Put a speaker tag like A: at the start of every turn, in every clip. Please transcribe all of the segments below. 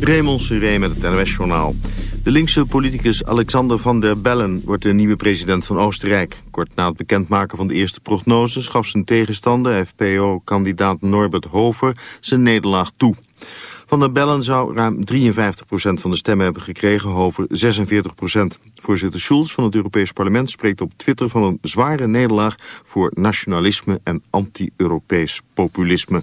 A: Raymond Seré met het NOS-journaal. De linkse politicus Alexander van der Bellen wordt de nieuwe president van Oostenrijk. Kort na het bekendmaken van de eerste prognoses gaf zijn tegenstander, FPO-kandidaat Norbert Hover, zijn nederlaag toe. Van der Bellen zou ruim 53% van de stemmen hebben gekregen, Hover 46%. Voorzitter Schulz van het Europees Parlement spreekt op Twitter van een zware nederlaag voor nationalisme en anti-Europees populisme.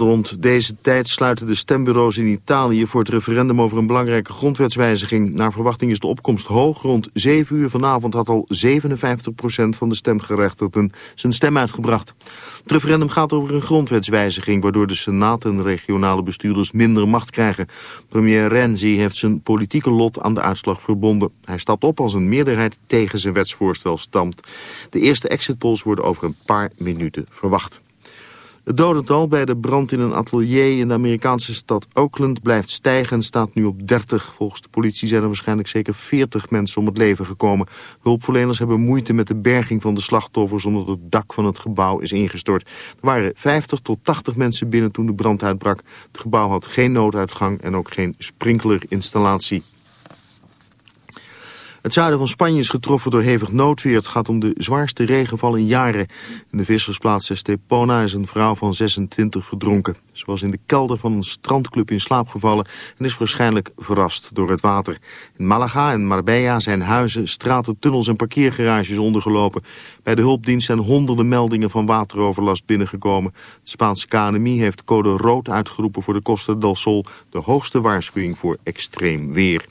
A: Rond deze tijd sluiten de stembureaus in Italië voor het referendum over een belangrijke grondwetswijziging. Naar verwachting is de opkomst hoog. Rond 7 uur vanavond had al 57% van de stemgerechtigden zijn stem uitgebracht. Het referendum gaat over een grondwetswijziging waardoor de Senaat en regionale bestuurders minder macht krijgen. Premier Renzi heeft zijn politieke lot aan de uitslag verbonden. Hij stapt op als een meerderheid tegen zijn wetsvoorstel stamt. De eerste exit polls worden over een paar minuten verwacht. Het dodental bij de brand in een atelier in de Amerikaanse stad Oakland blijft stijgen en staat nu op 30. Volgens de politie zijn er waarschijnlijk zeker 40 mensen om het leven gekomen. Hulpverleners hebben moeite met de berging van de slachtoffers omdat het dak van het gebouw is ingestort. Er waren 50 tot 80 mensen binnen toen de brand uitbrak. Het gebouw had geen nooduitgang en ook geen sprinklerinstallatie. Het zuiden van Spanje is getroffen door hevig noodweer. Het gaat om de zwaarste regenval in jaren. In de vissersplaats Estepona is een vrouw van 26 verdronken. Ze was in de kelder van een strandclub in slaap gevallen... en is waarschijnlijk verrast door het water. In Malaga en Marbella zijn huizen, straten, tunnels en parkeergarages ondergelopen. Bij de hulpdienst zijn honderden meldingen van wateroverlast binnengekomen. Het Spaanse KNMI heeft code rood uitgeroepen voor de Costa del Sol... de hoogste waarschuwing voor extreem weer.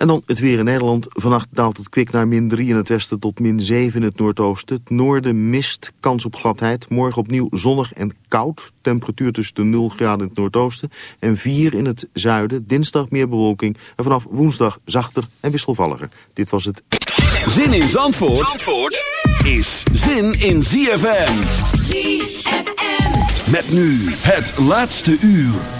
A: En dan het weer in Nederland. Vannacht daalt het kwik naar min 3 in het westen tot min 7 in het noordoosten. Het noorden mist, kans op gladheid. Morgen opnieuw zonnig en koud. Temperatuur tussen de 0 graden in het noordoosten en 4 in het zuiden. Dinsdag meer bewolking en vanaf woensdag zachter en wisselvalliger. Dit was het.
B: Zin in Zandvoort, Zandvoort is zin in ZFM. ZFM. Met nu het laatste uur.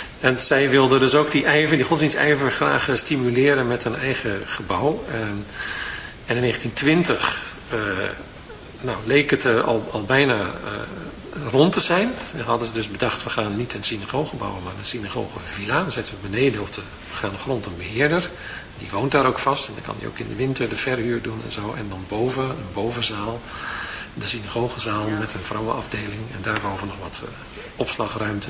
C: En zij wilden dus ook die ijver, die godsdienstijver graag stimuleren met een eigen gebouw. En, en in 1920 nou, leek het er al, al bijna rond te zijn. Dan hadden ze dus bedacht, we gaan niet een synagoge bouwen, maar een synagogevilla. Dan zetten we beneden op de grond een beheerder. Die woont daar ook vast en dan kan hij ook in de winter de verhuur doen en zo. En dan boven, een bovenzaal, de synagogezaal met een vrouwenafdeling. En daarboven nog wat uh, opslagruimte.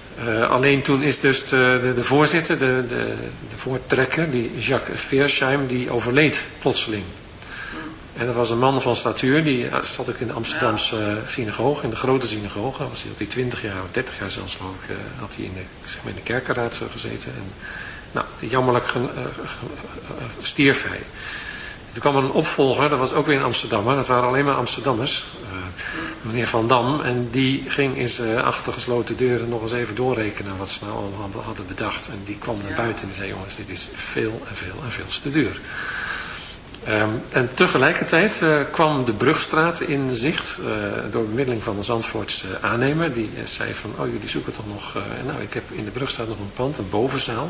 C: Uh, alleen toen is dus de, de, de voorzitter, de, de, de voortrekker, die Jacques Versheim, die overleed plotseling. En dat was een man van statuur, die zat ook in de Amsterdamse uh, synagoge, in de grote synagoge. Was hij, had hij 20 jaar of 30 jaar zelfs geloof had hij in de, zeg maar de kerkenraad gezeten. En, nou, jammerlijk stierf hij. Toen kwam er een opvolger, dat was ook weer in Amsterdam, dat waren alleen maar Amsterdammers. Meneer Van Dam, en die ging in zijn achtergesloten deuren nog eens even doorrekenen wat ze nou allemaal hadden bedacht. En die kwam naar buiten en zei, jongens, dit is veel en veel en veel te duur. Um, en tegelijkertijd uh, kwam de Brugstraat in zicht uh, door bemiddeling van de Zandvoortse aannemer. Die uh, zei van, oh jullie zoeken toch nog, nou ik heb in de Brugstraat nog een pand, een bovenzaal.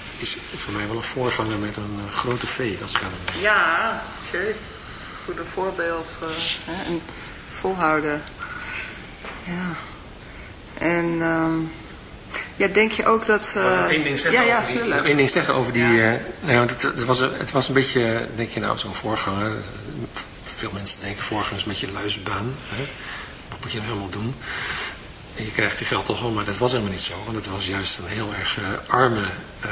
C: is voor mij wel een voorganger met een uh, grote V, als ik aan hem denk.
D: Ja, oké. Goede voorbeeld. Uh, hè, en volhouden. Ja. En um, ja, denk je ook dat... Uh,
C: één ding zeggen ja, ja, over die, één ding zeggen over die... Ja. nou, het, het, was, het was een beetje, denk je nou, zo'n voorganger. Veel mensen denken voorganger is een beetje luisbaan. Hè? Wat moet je nou helemaal doen? En je krijgt je geld toch wel, maar dat was helemaal niet zo. Want het was juist een heel erg uh, arme, uh,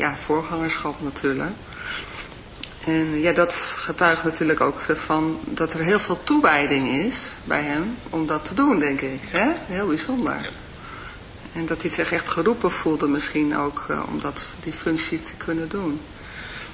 D: ja, voorgangerschap natuurlijk. En ja, dat getuigt natuurlijk ook van dat er heel veel toewijding is bij hem om dat te doen, denk ik. Hè? Heel bijzonder. En dat hij zich echt geroepen voelde misschien ook uh, om dat, die functie te kunnen doen.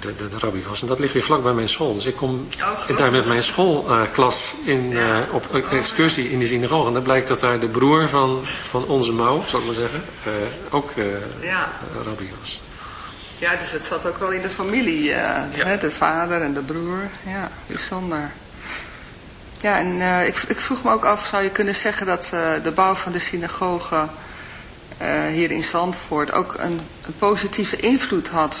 C: de, de, de, rabbi was. En dat ligt weer vlak bij mijn school. Dus ik kom oh, daar met mijn schoolklas in, uh, op excursie in die synagoge. En dan blijkt dat daar de broer van, van onze mouw, zal ik maar zeggen, ook ja. rabbi was.
D: Ja, dus het zat ook wel in de familie. Ja. Hè, de vader en de broer. Ja, bijzonder. Ja, en ik, ik, vroeg me ook af, zou je kunnen zeggen dat de bouw van de synagoge hier in Zandvoort ook een, een, positieve invloed had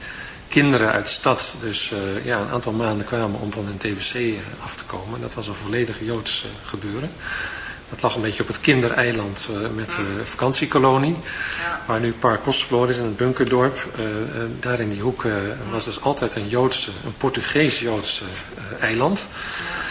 C: kinderen uit de stad dus ja, een aantal maanden kwamen om van hun TBC af te komen. Dat was een volledig Joods gebeuren. Dat lag een beetje op het kindereiland uh, met de vakantiekolonie. Ja. Waar nu Park Kostverloren is in het bunkerdorp. Daar in die hoek was dus altijd een Joodse, een Portugees-Joodse eiland. Ja.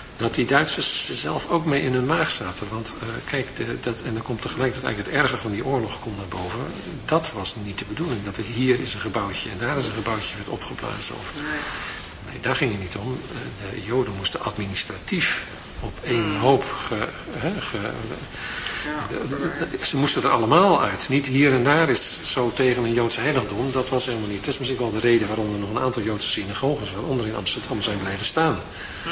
C: dat die Duitsers zelf ook mee in hun maag zaten. Want uh, kijk, de, dat, en dan komt tegelijkertijd eigenlijk het erge van die oorlog komt naar boven. Dat was niet de bedoeling. Dat er hier is een gebouwtje en daar is een gebouwtje werd opgeblazen. Of, nee, daar ging het niet om. De Joden moesten administratief op één mm. hoop ge, he, ge, de, ze moesten er allemaal uit. Niet hier en daar is zo tegen een Joodse heiligdom. Dat was helemaal niet. Dat is misschien wel de reden waarom er nog een aantal Joodse synagoges, waaronder in Amsterdam, zijn blijven staan. Mm.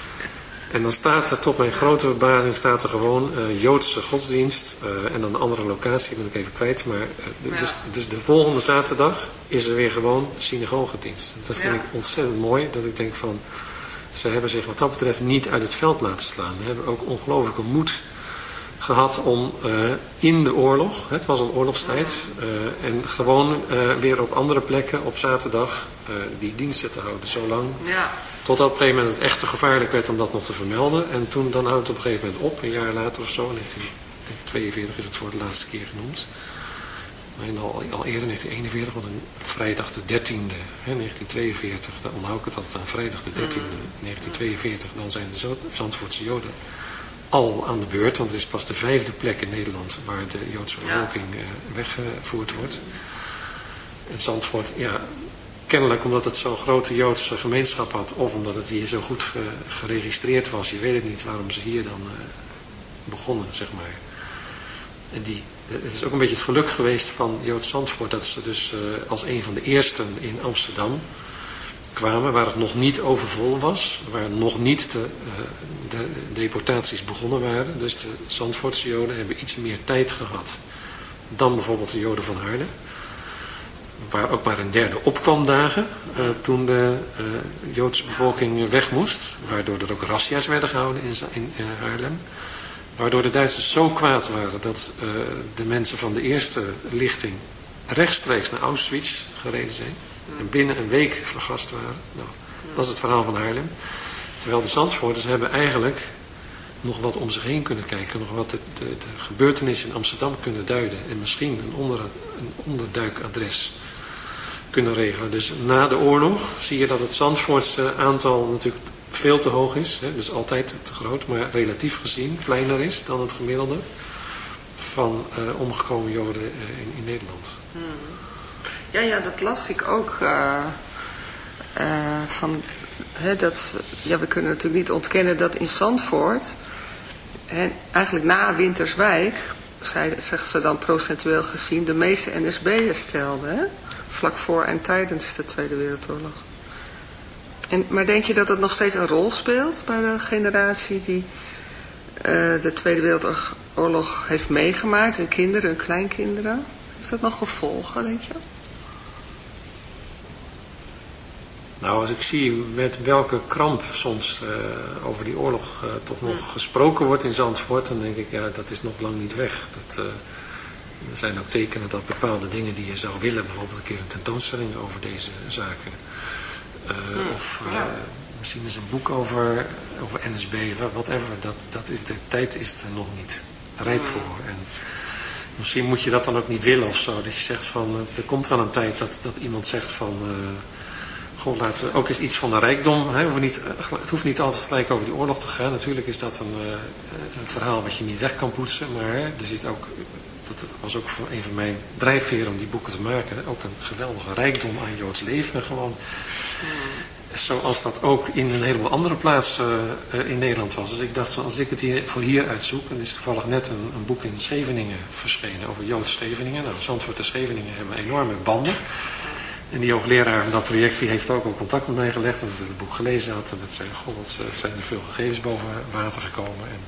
C: en dan staat er, tot mijn grote verbazing, staat er gewoon uh, Joodse godsdienst. Uh, en dan een andere locatie, ben ik even kwijt. Maar, uh, dus, dus, de volgende zaterdag is er weer gewoon synagogedienst. Dat vind ja. ik ontzettend mooi. Dat ik denk van, ze hebben zich wat dat betreft niet uit het veld laten slaan. Ze hebben ook ongelooflijke moed gehad om in de oorlog, het was een oorlogstijd, en gewoon weer op andere plekken op zaterdag die diensten te houden. Zolang ja Totdat op een gegeven moment het echt te gevaarlijk werd om dat nog te vermelden. En toen dan houdt het op een gegeven moment op, een jaar later of zo, 1942 is het voor de laatste keer genoemd. Al, al eerder, 1941, want een vrijdag de 13e, hè, 1942, dan onthoud ik het altijd aan vrijdag de 13e, 1942, dan zijn de Zandvoortse Joden al aan de beurt, want het is pas de vijfde plek in Nederland waar de Joodse bevolking ja. uh, weggevoerd wordt. En Zandvoort, ja, kennelijk omdat het zo'n grote Joodse gemeenschap had, of omdat het hier zo goed geregistreerd was, je weet het niet waarom ze hier dan uh, begonnen, zeg maar. En die, het is ook een beetje het geluk geweest van Joods Zandvoort, dat ze dus als een van de eersten in Amsterdam kwamen, waar het nog niet overvol was, waar nog niet de, de deportaties begonnen waren. Dus de Zandvoortse Joden hebben iets meer tijd gehad dan bijvoorbeeld de Joden van Haarlem waar ook maar een derde opkwam dagen uh, toen de uh, Joodse bevolking weg moest. Waardoor er ook razzia's werden gehouden in, in uh, Haarlem. Waardoor de Duitsers zo kwaad waren dat de mensen van de eerste lichting rechtstreeks naar Auschwitz gereden zijn. En binnen een week vergast waren. Nou, dat is het verhaal van Haarlem. Terwijl de Zandvoorters hebben eigenlijk nog wat om zich heen kunnen kijken. Nog wat de, de, gebeurtenissen in Amsterdam kunnen duiden. En misschien een, onder, een onderduikadres kunnen regelen. Dus na de oorlog zie je dat het Zandvoortse aantal natuurlijk veel te hoog is. Hè, dus altijd te groot, maar relatief gezien kleiner is dan het gemiddelde van uh, omgekomen Joden uh, in, Nederland. Hmm.
D: Ja, ja, dat las ik ook. Uh, van, hè, dat, ja, we kunnen natuurlijk niet ontkennen dat in Zandvoort, hè, eigenlijk na Winterswijk, zeggen ze dan procentueel gezien, de meeste NSB'ers stelden. Vlak voor en tijdens de Tweede Wereldoorlog. En, maar denk je dat het nog steeds een rol speelt bij de generatie die uh, de Tweede Wereldoorlog heeft meegemaakt, hun kinderen, hun kleinkinderen? Heeft dat nog gevolgen, denk je?
C: Nou, als ik zie met welke kramp soms uh, over die oorlog uh, toch nog gesproken wordt in Zandvoort, dan denk ik, ja, dat is nog lang niet weg. Dat, er zijn ook tekenen dat bepaalde dingen die je zou willen, bijvoorbeeld een keer een tentoonstelling over deze zaken. Of misschien eens een boek over, over NSB, whatever. Dat, dat is, de tijd is er nog niet rijp voor. En misschien moet je dat dan ook niet willen of zo. Dat je zegt van, eh, er komt wel een tijd dat, dat iemand zegt van... Laten we ook eens iets van de rijkdom. Hè? Niet, het hoeft niet altijd gelijk over die oorlog te gaan. Natuurlijk is dat een, een verhaal wat je niet weg kan poetsen. Maar er zit ook dat was ook een van mijn drijfveren om die boeken te maken. Ook een geweldige rijkdom aan Joods leven gewoon. Zoals dat ook in een heleboel andere plaatsen in Nederland was. Dus ik dacht, als ik het hier, voor hier uitzoek, en er is toevallig net een, een, boek in Scheveningen verschenen over Joods Scheveningen. Nou, Zandvoort en Scheveningen hebben enorme banden. En die hoogleraar van dat project die heeft ook al contact met mij gelegd. En dat het boek gelezen had. En dat zei, god, wat zijn er veel gegevens boven water gekomen. En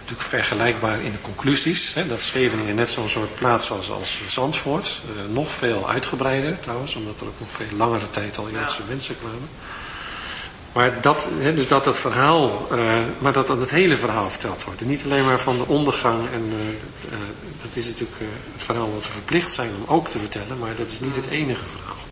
C: natuurlijk vergelijkbaar in de conclusies. Hè, dat Scheveningen net zo'n soort plaats was als Zandvoort. Uh, nog veel uitgebreider trouwens. Omdat er ook nog veel langere tijd al Joodse mensen kwamen. Maar dat, hè, dus dat het verhaal, uh, maar dat het hele verhaal verteld wordt. En niet alleen maar van de ondergang. En uh, dat is natuurlijk het verhaal wat we verplicht zijn om ook te vertellen. Maar dat is niet het enige verhaal.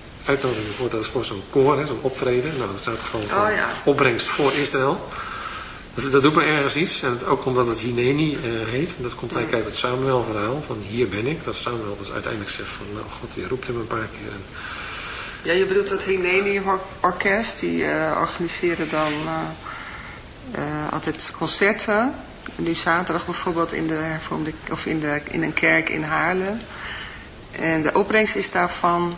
C: uitnodiging voor, dat is voor zo'n koor, zo'n optreden. Nou, dat staat er gewoon voor oh, ja. opbrengst voor Israël. Dat, dat, doet me ergens iets. En het, ook omdat het Hineni heet. En dat komt eigenlijk uit het Samuel verhaal, van hier ben ik. Dat Samuel dus uiteindelijk zegt van, nou god, die roept hem een paar keer. En,
D: ja, je bedoelt het Hineni orkest, die organiseren dan altijd concerten nu zaterdag bijvoorbeeld in, de hervormde, of in, de, in een kerk in Haarlem. En de opbrengst is daarvan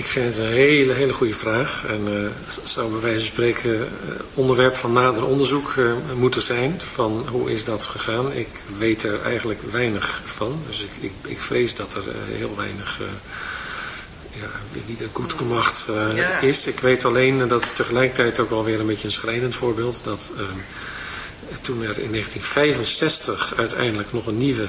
C: Ik vind het een hele, hele goede vraag. En uh, zou bij wijze van spreken uh, onderwerp van nader onderzoek uh, moeten zijn. Van hoe is dat gegaan? Ik weet er eigenlijk weinig van. Dus ik, ik, ik vrees dat er heel weinig ja, wie er goed gemacht ja. is. Ik weet alleen, dat is tegelijkertijd ook alweer een beetje een schrijnend voorbeeld. Dat ehm, toen er in 1965 uiteindelijk nog een nieuwe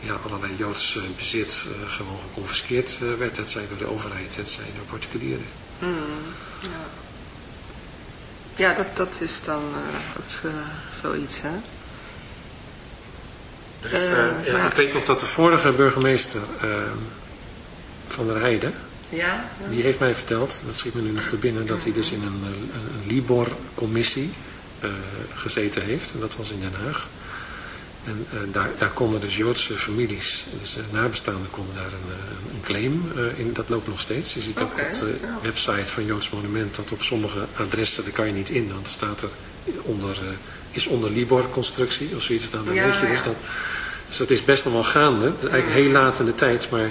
C: ja, allerlei Joods uh, bezit uh, gewoon geconfiskeerd uh, werd. Het zij door de overheid, het zij door particulieren.
D: Mm, ja. ja, dat, dat is dan ook zoiets, hè?
C: Dus, ja, Ik weet nog dat de vorige burgemeester van der Heide, ja, ja, die heeft mij verteld, dat schiet me nu nog te binnen, dat hij dus in een, een, een Libor-commissie gezeten heeft. En dat was in Den Haag. En uh, daar, daar, konden dus Joodse families, dus uh, nabestaanden konden daar een, uh, een claim in. Dat loopt nog steeds. Je ziet ook okay, op de ja. website van Joods Monument dat op sommige adressen, daar kan je niet in. Want er staat er onder, is onder Libor constructie of zoiets. Ja, je. Dus, dat, dus dat is best nog wel gaande. Dat is eigenlijk heel laat in de tijd. Maar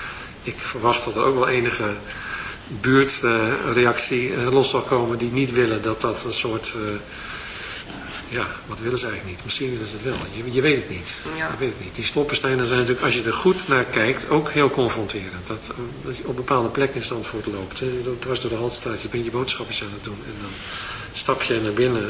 C: ik verwacht dat er ook wel enige buurtreactie uh, los zal komen die niet willen dat dat een soort... Uh, ja, wat willen ze eigenlijk niet? Misschien willen ze het wel. Je, je weet het niet.
D: Ja.
C: Je weet het niet. Die stolpersteinen zijn natuurlijk, als je er goed naar kijkt, ook heel confronterend. Dat, dat je op bepaalde plekken in Zandvoort loopt. Hè. Dwars door de Haltstraat, je bent je boodschapjes aan het doen. En dan stap je naar binnen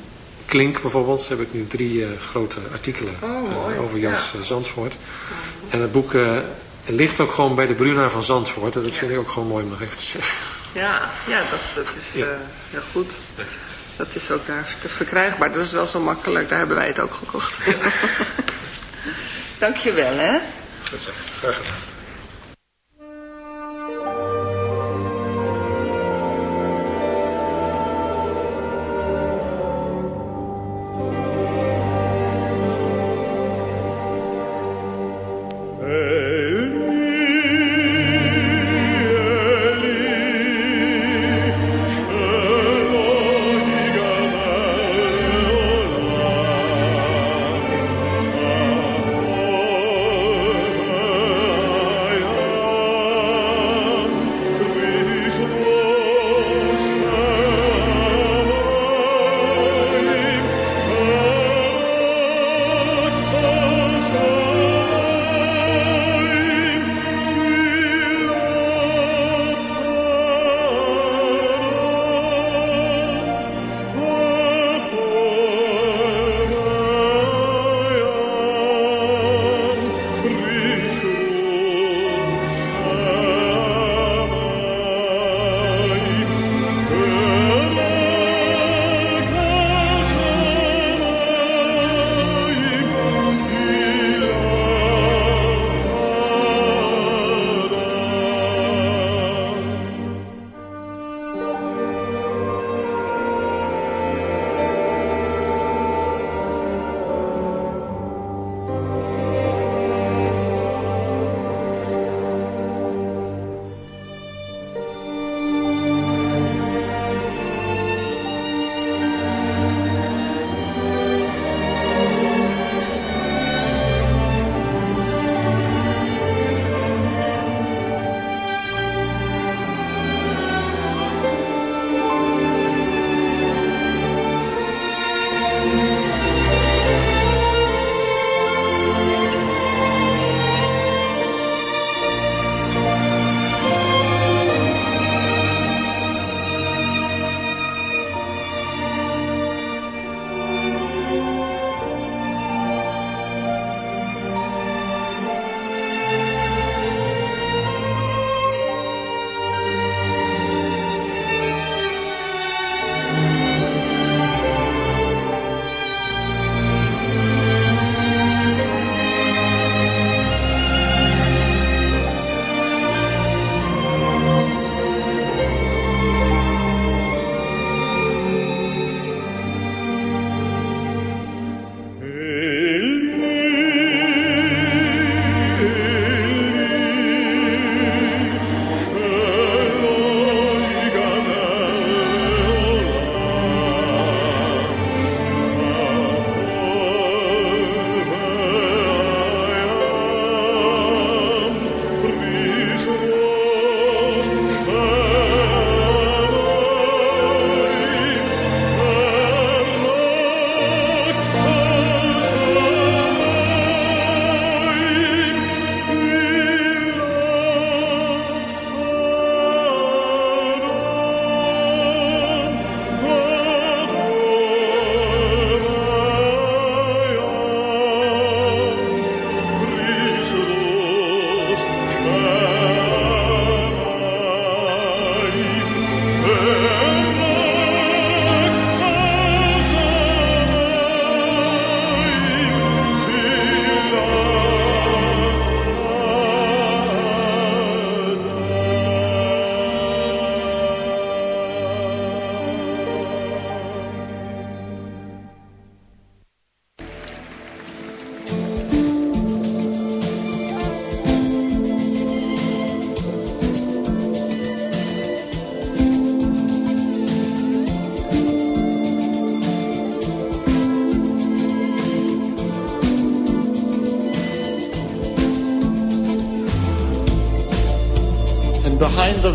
C: Klink bijvoorbeeld, heb ik nu drie grote artikelen oh, over Joods ja. Zandvoort. En het boek ligt ook gewoon bij de Bruna van Zandvoort. En dat vind ik ook gewoon mooi om nog even te zeggen.
D: Ja, ja dat, dat is heel goed. Dat is ook daar te verkrijgbaar. Dat is wel zo makkelijk. Daar hebben wij het ook gekocht. Dankjewel, hè.
C: Goed zo. Graag gedaan.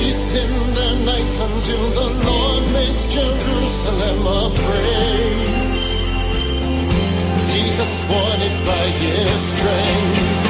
E: peace in their nights until the Lord makes Jerusalem a praise. He has sworn it by his strength.